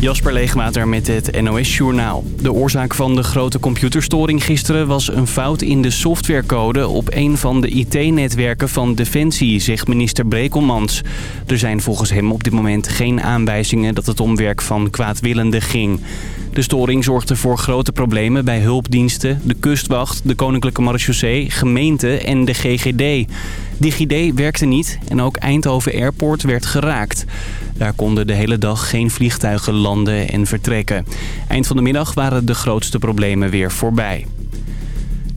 Jasper Leegwater met het NOS Journaal. De oorzaak van de grote computerstoring gisteren was een fout in de softwarecode op een van de IT-netwerken van Defensie, zegt minister Brekelmans. Er zijn volgens hem op dit moment geen aanwijzingen dat het om werk van kwaadwillenden ging. De storing zorgde voor grote problemen bij hulpdiensten, de kustwacht, de Koninklijke Marechaussee, gemeente en de GGD. DigiD werkte niet en ook Eindhoven Airport werd geraakt. Daar konden de hele dag geen vliegtuigen landen en vertrekken. Eind van de middag waren de grootste problemen weer voorbij.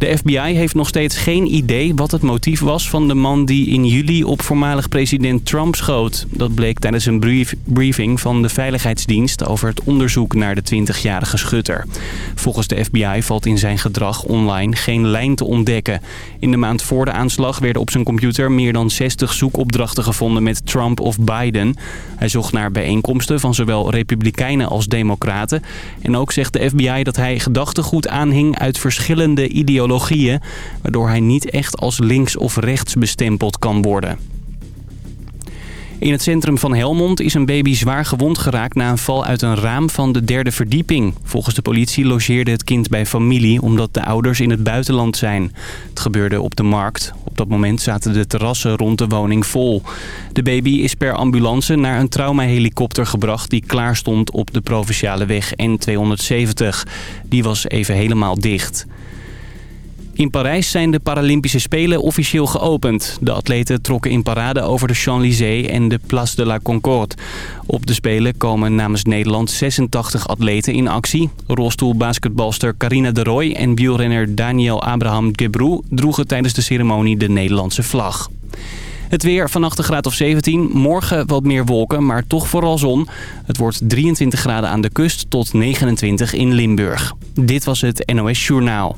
De FBI heeft nog steeds geen idee wat het motief was van de man die in juli op voormalig president Trump schoot. Dat bleek tijdens een brief, briefing van de Veiligheidsdienst over het onderzoek naar de 20-jarige schutter. Volgens de FBI valt in zijn gedrag online geen lijn te ontdekken. In de maand voor de aanslag werden op zijn computer meer dan 60 zoekopdrachten gevonden met Trump of Biden. Hij zocht naar bijeenkomsten van zowel republikeinen als democraten. En ook zegt de FBI dat hij gedachtegoed aanhing uit verschillende ideologieën waardoor hij niet echt als links of rechts bestempeld kan worden. In het centrum van Helmond is een baby zwaar gewond geraakt na een val uit een raam van de derde verdieping. Volgens de politie logeerde het kind bij familie omdat de ouders in het buitenland zijn. Het gebeurde op de markt. Op dat moment zaten de terrassen rond de woning vol. De baby is per ambulance naar een traumahelikopter gebracht die klaar stond op de provinciale weg N270. Die was even helemaal dicht. In Parijs zijn de Paralympische Spelen officieel geopend. De atleten trokken in parade over de Champs-Élysées en de Place de la Concorde. Op de Spelen komen namens Nederland 86 atleten in actie. Rolstoelbasketbalster Carina de Roy en wielrenner Daniel Abraham Gebrou droegen tijdens de ceremonie de Nederlandse vlag. Het weer vannacht een graad of 17. Morgen wat meer wolken, maar toch vooral zon. Het wordt 23 graden aan de kust tot 29 in Limburg. Dit was het NOS Journaal.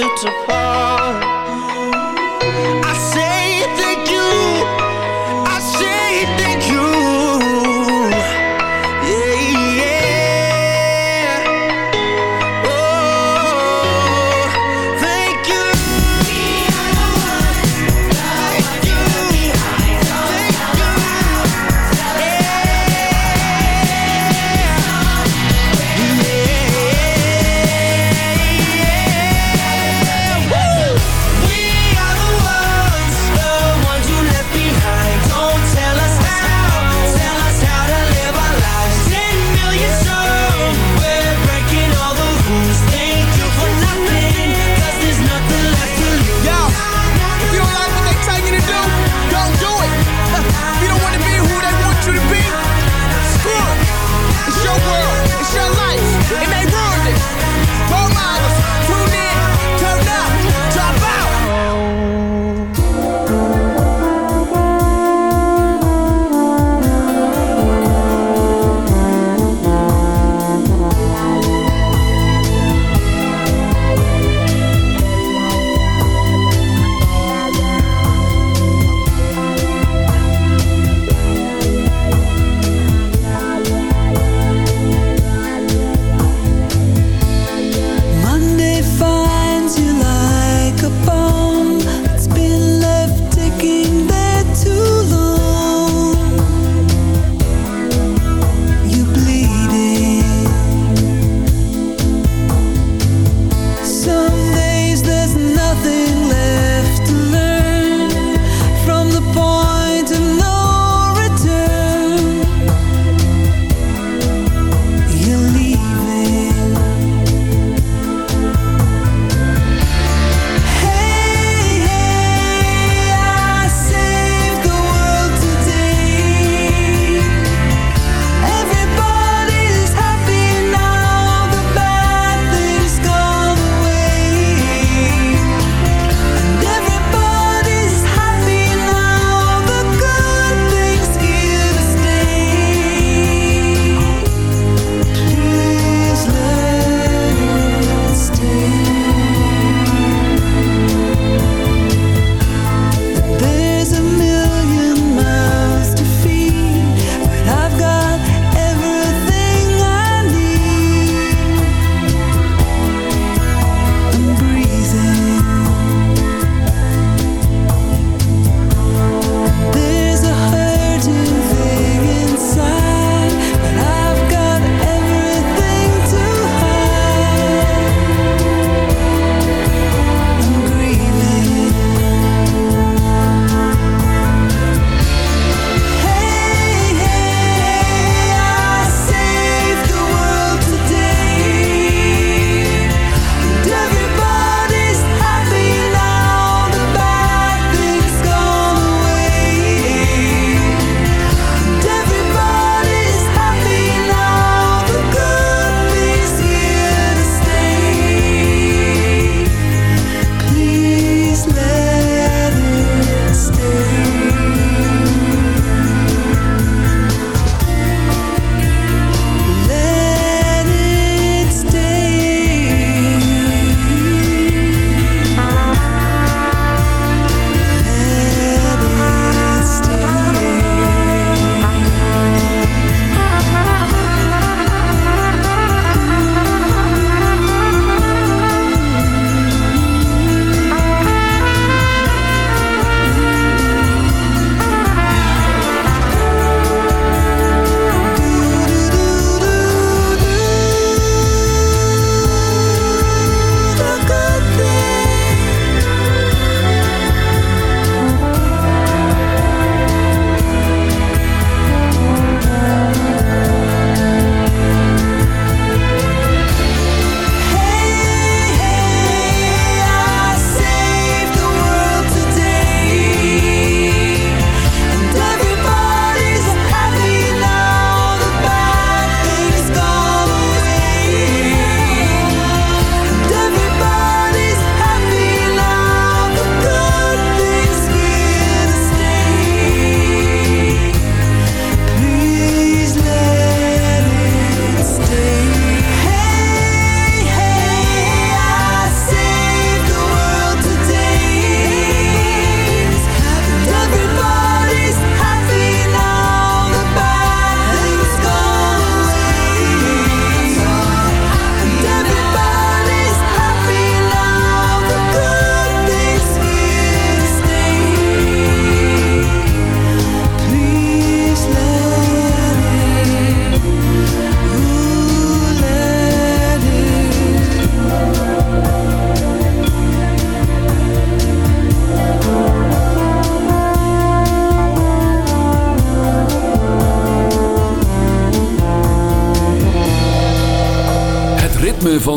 to fall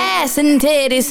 ass and titties.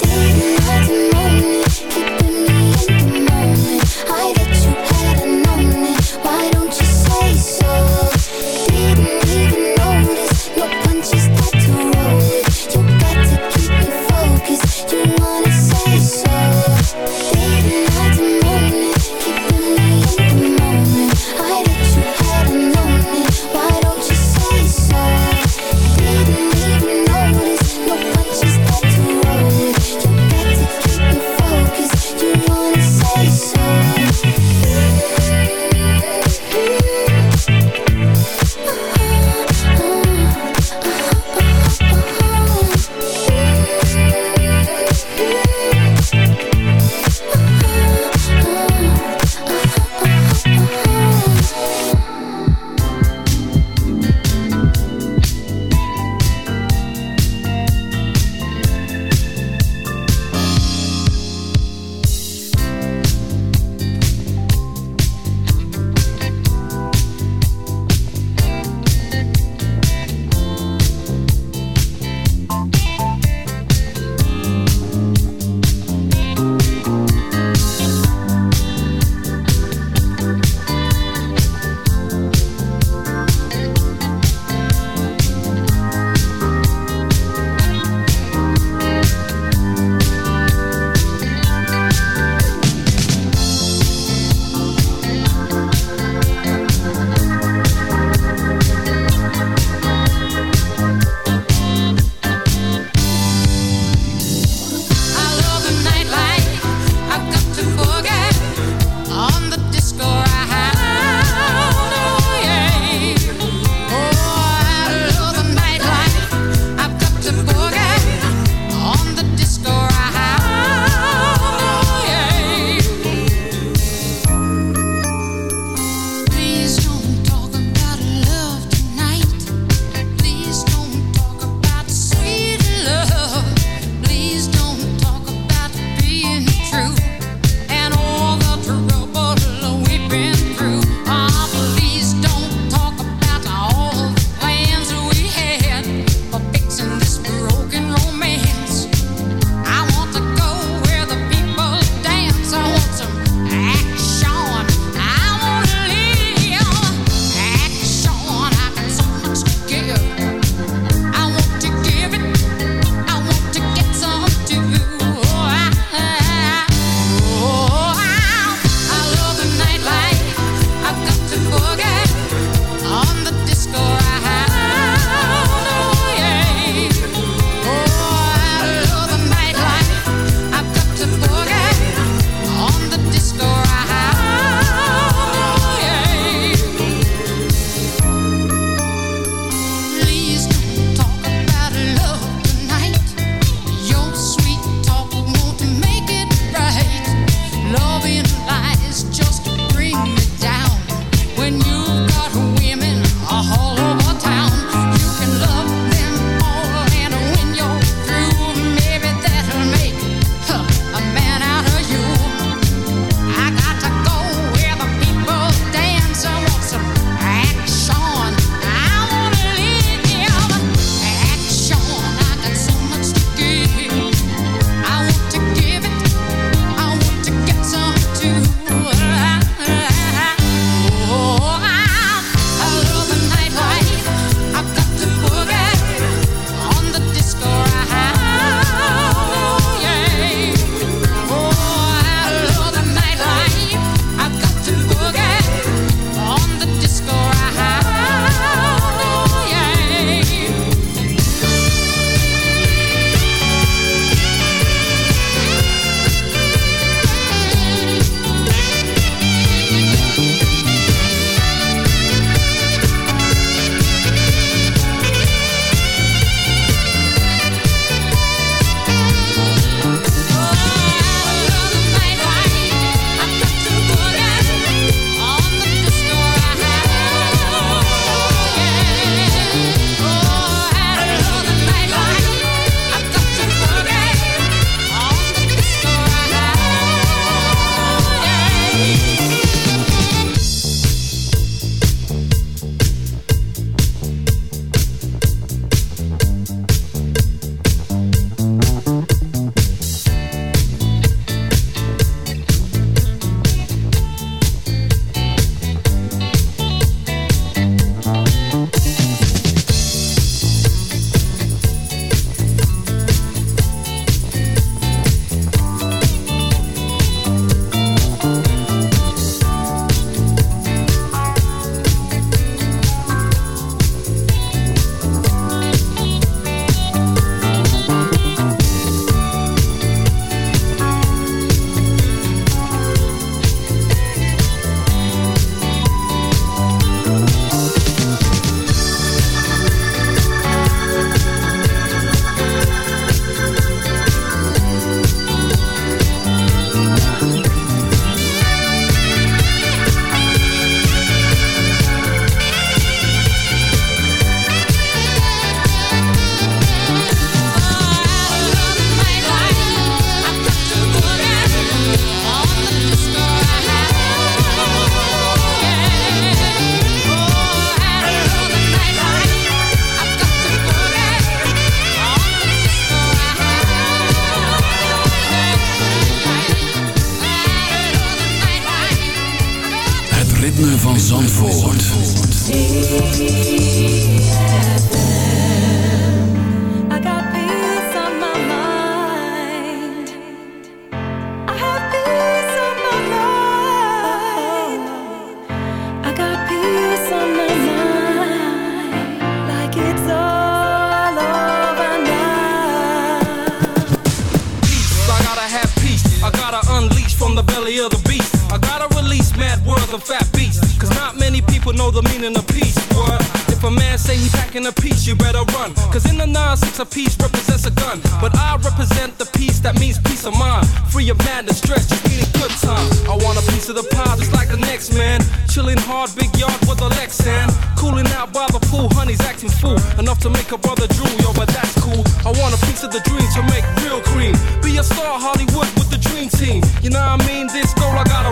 Cause in the 9-6 a piece represents a gun. But I represent the peace that means peace of mind. Free of madness, stress, just needing good time. I want a piece of the pie just like the next man. Chilling hard, big yard with a Lexan. Cooling out by the pool, honey's acting fool. Enough to make a brother drool, yo, but that's cool. I want a piece of the dream to make real cream. Be a star, Hollywood with the dream team. You know what I mean? This goal, I gotta